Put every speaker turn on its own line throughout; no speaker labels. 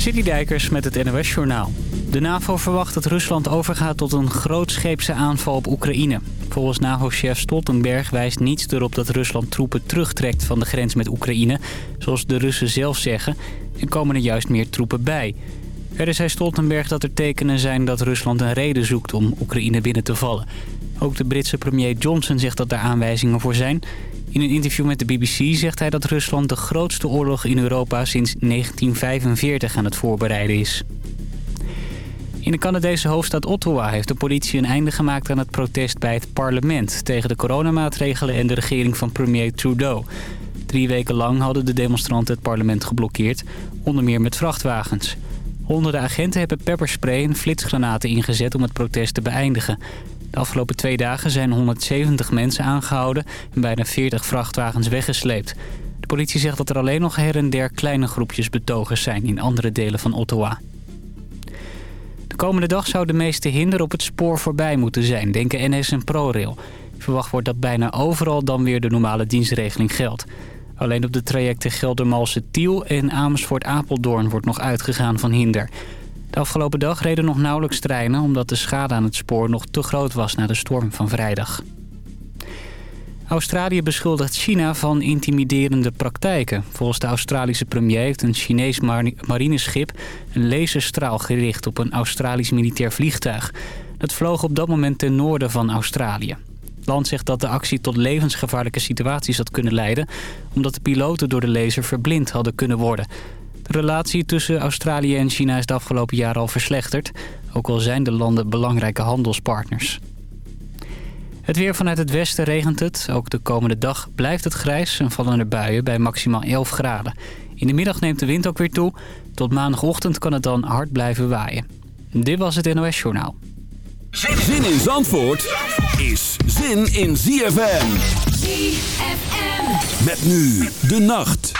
Dijkers met het NOS Journaal. De NAVO verwacht dat Rusland overgaat tot een grootscheepse aanval op Oekraïne. Volgens NAVO-chef Stoltenberg wijst niets erop dat Rusland troepen terugtrekt van de grens met Oekraïne. Zoals de Russen zelf zeggen. En komen er juist meer troepen bij. Verder zei Stoltenberg dat er tekenen zijn dat Rusland een reden zoekt om Oekraïne binnen te vallen. Ook de Britse premier Johnson zegt dat er aanwijzingen voor zijn. In een interview met de BBC zegt hij dat Rusland de grootste oorlog in Europa sinds 1945 aan het voorbereiden is. In de Canadese hoofdstad Ottawa heeft de politie een einde gemaakt aan het protest bij het parlement... tegen de coronamaatregelen en de regering van premier Trudeau. Drie weken lang hadden de demonstranten het parlement geblokkeerd, onder meer met vrachtwagens. Honderden agenten hebben pepperspray en flitsgranaten ingezet om het protest te beëindigen. De afgelopen twee dagen zijn 170 mensen aangehouden en bijna 40 vrachtwagens weggesleept. De politie zegt dat er alleen nog her en der kleine groepjes betogers zijn in andere delen van Ottawa. De komende dag zou de meeste hinder op het spoor voorbij moeten zijn, denken NS en ProRail. Verwacht wordt dat bijna overal dan weer de normale dienstregeling geldt. Alleen op de trajecten Geldermalsen-Tiel en Amersfoort-Apeldoorn wordt nog uitgegaan van hinder. De afgelopen dag reden nog nauwelijks treinen... omdat de schade aan het spoor nog te groot was na de storm van vrijdag. Australië beschuldigt China van intimiderende praktijken. Volgens de Australische premier heeft een Chinees marineschip... een laserstraal gericht op een Australisch militair vliegtuig. Dat vloog op dat moment ten noorden van Australië. Het land zegt dat de actie tot levensgevaarlijke situaties had kunnen leiden... omdat de piloten door de laser verblind hadden kunnen worden... De relatie tussen Australië en China is de afgelopen jaren al verslechterd. Ook al zijn de landen belangrijke handelspartners. Het weer vanuit het westen regent het. Ook de komende dag blijft het grijs en vallen er buien bij maximaal 11 graden. In de middag neemt de wind ook weer toe. Tot maandagochtend kan het dan hard blijven waaien. Dit was het NOS Journaal.
Zin in Zandvoort is zin in ZFM. ZFM. Met nu de nacht.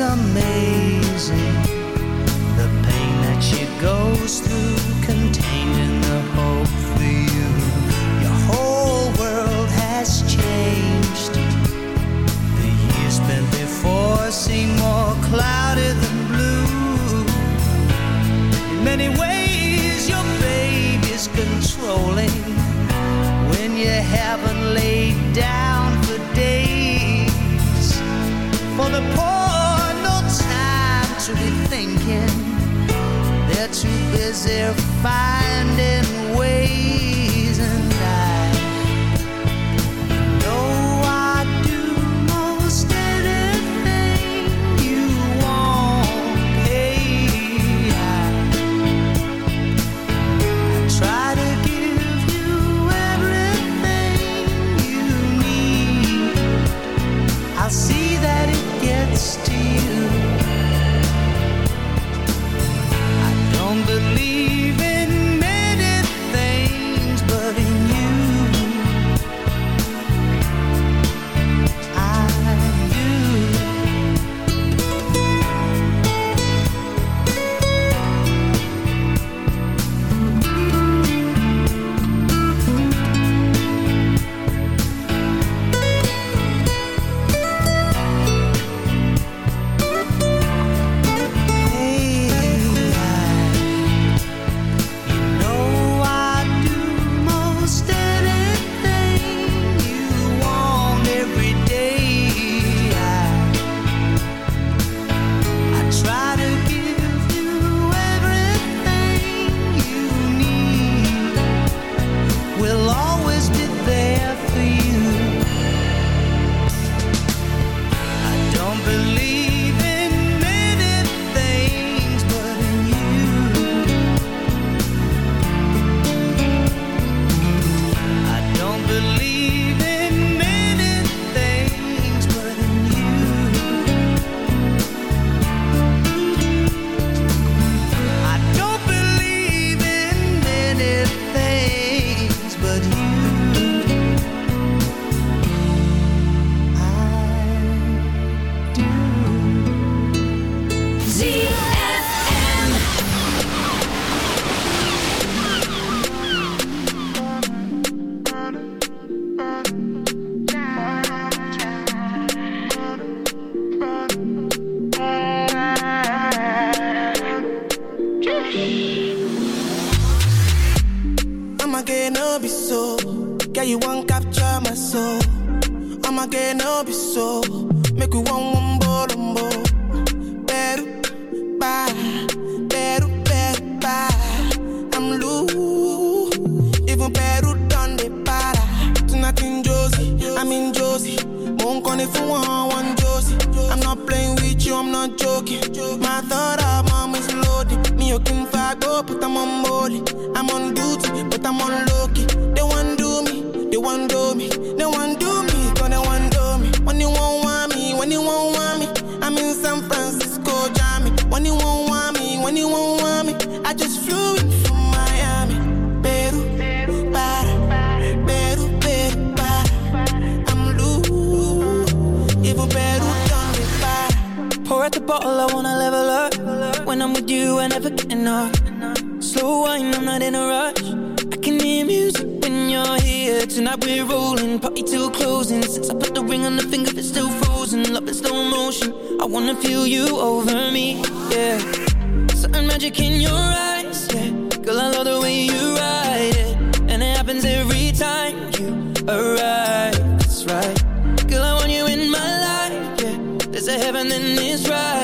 amazing.
Fall, I wanna level up. When I'm with you, I never get enough. Slow wine, I'm not in a rush. I can hear music when you're here. Tonight we're rolling, party till closing. Since I put the ring on the finger, it's still frozen. Love in slow motion. I wanna feel you over me, yeah. Something magic in your eyes, yeah. Girl, I love the way you ride it, and it happens every time you arrive. That's right. Girl, I want you in my life, yeah. There's a heaven and it's right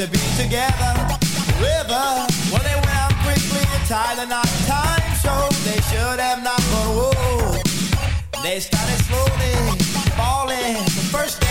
To be together. River, well they went out quickly and tied the knot. Time showed they should have not, but whoa. They started slowly falling. The first step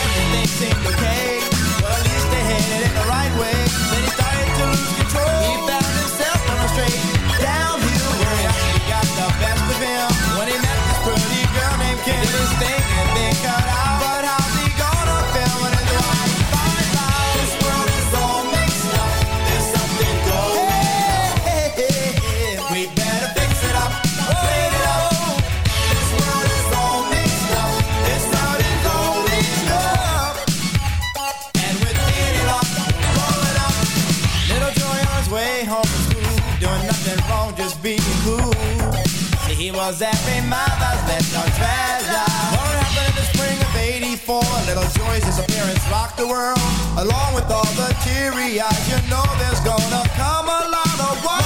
the world, along with all the teary eyes. You know there's gonna come a lot of why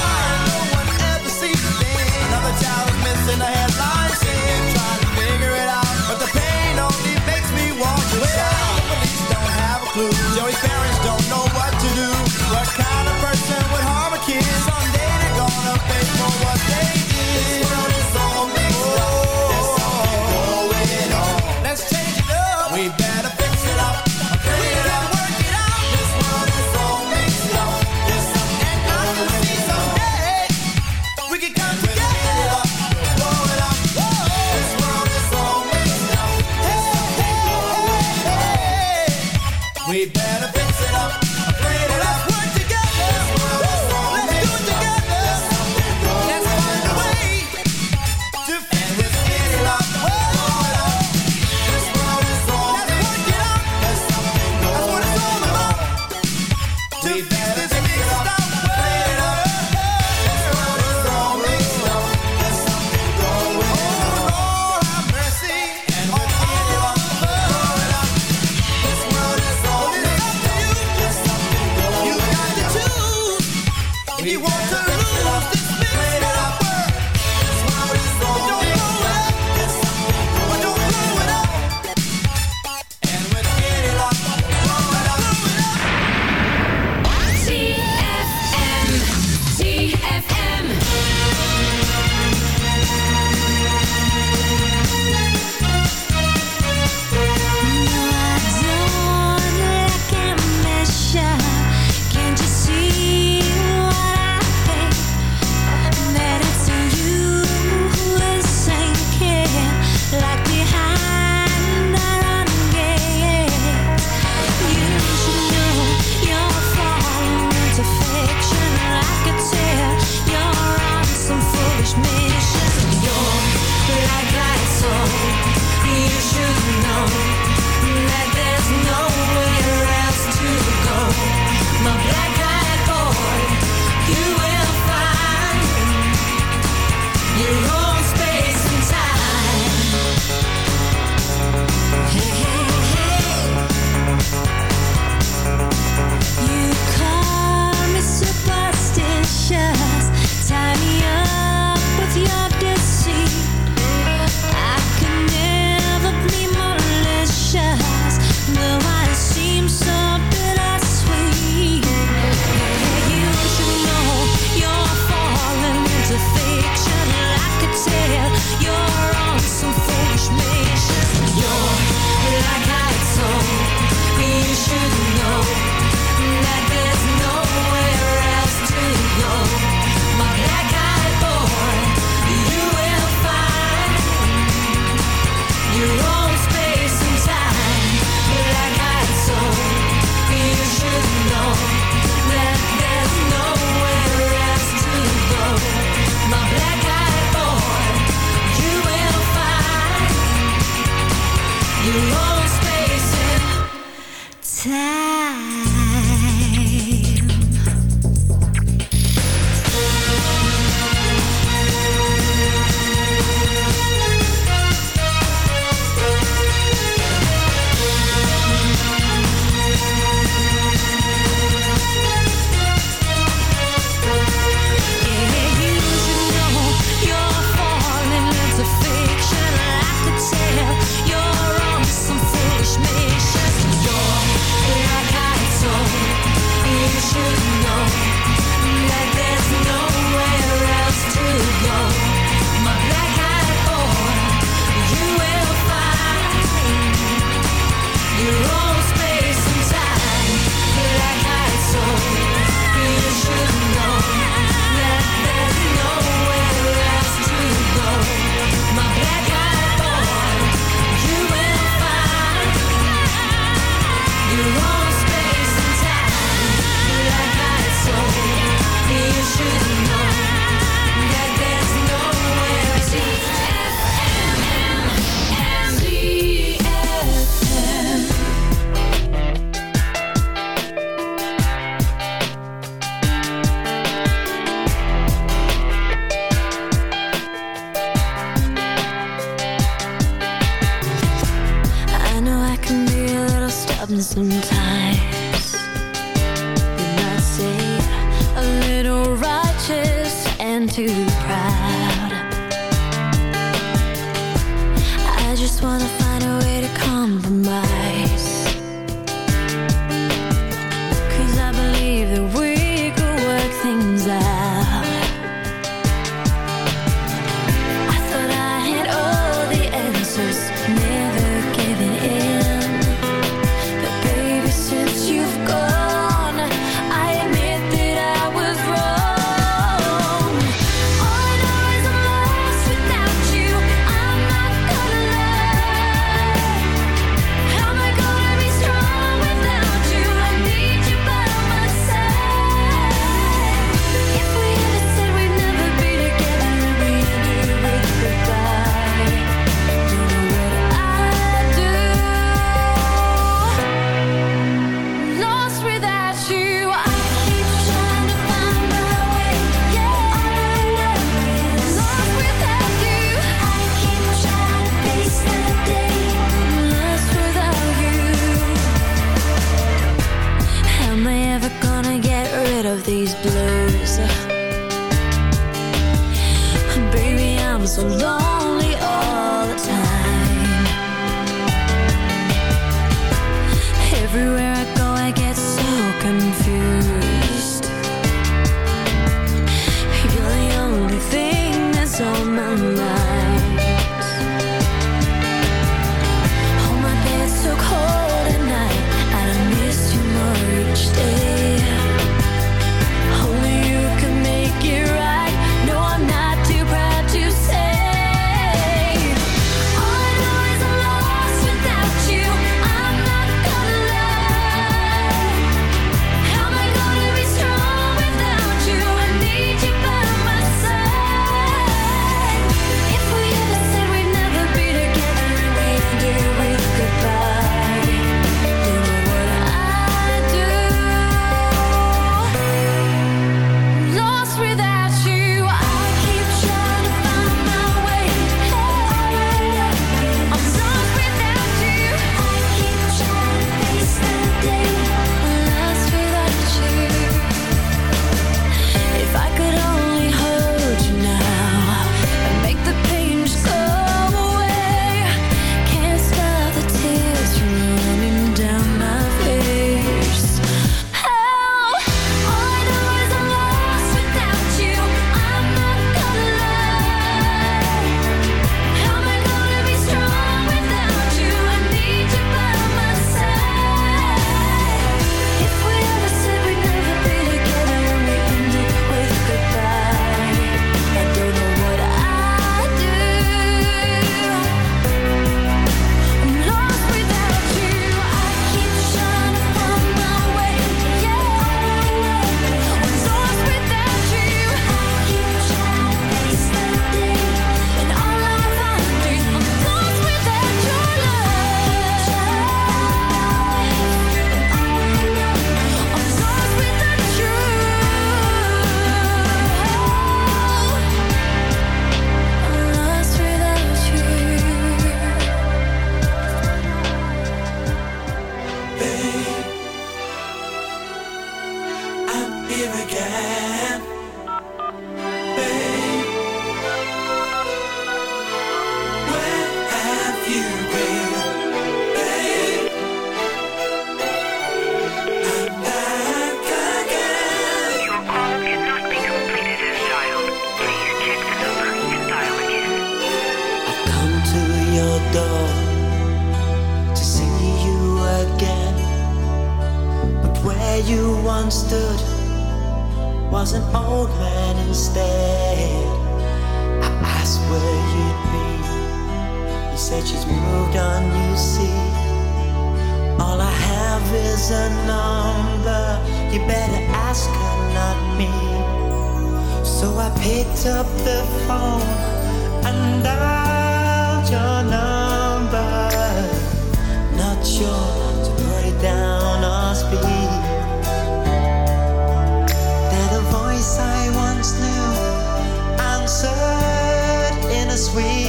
no one ever sees a thing. Another child is missing a headline scene, trying to figure it out, but the pain only makes me want to shout. The police don't have a clue. Joey's parents don't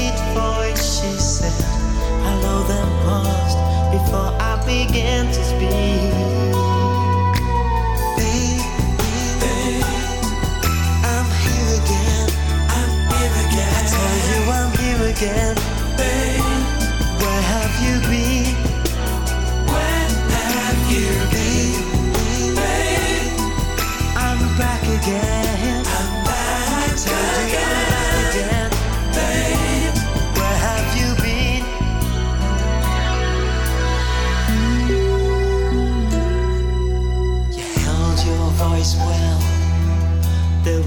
sweet voice, she said, Hello, then paused before I began to speak. Again. I'm here again. I tell you I'm here again.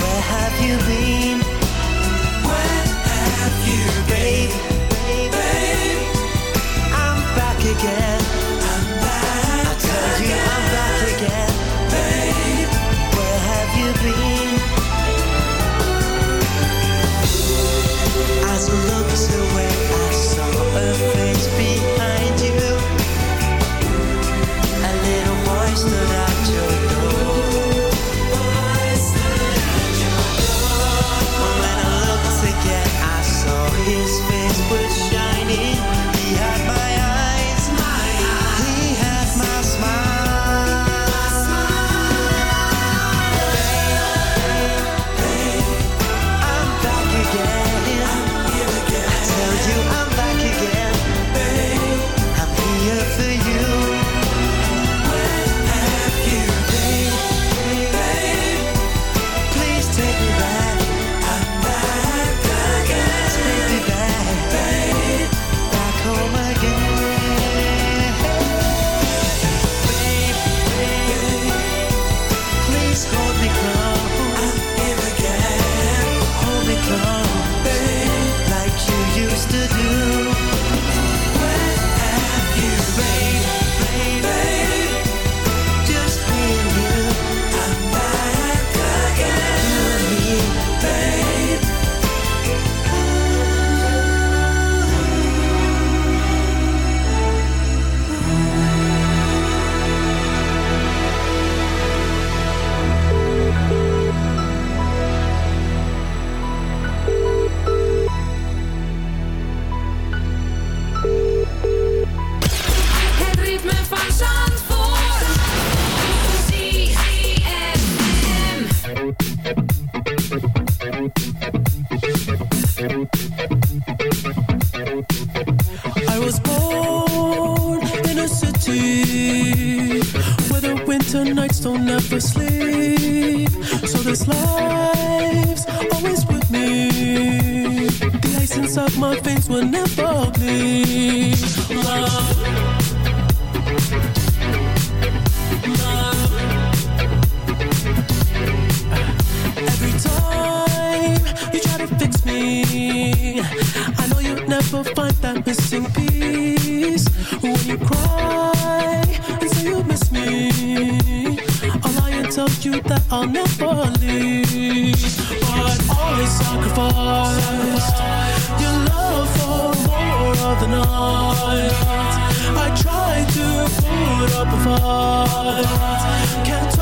where have you been? Where have you been? Babe, again. I'm back. I tell you I'm back again. I was
born in a city where the winter nights don't ever sleep. So this life's always with me. The ice inside my veins will never bleed. Love. Missing piece. When you cry and say you miss me, I'll lie and tell you that I'll never leave. But always sacrifice your love for more of the night. I try to put up a fight, can't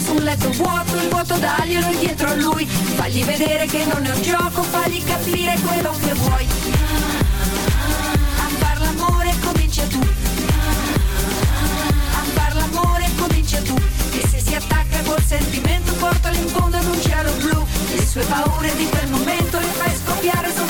su un letto vuoto, il vuoto daglielo dietro a lui. Fagli vedere che non è un gioco, fagli capire quello che vuoi. A far l'amore comincia tu. A far l'amore comincia tu. E se si attacca col sentimento, portalo in fondo ad un cielo blu. Le sue paure di quel momento le fai scoppiare sopra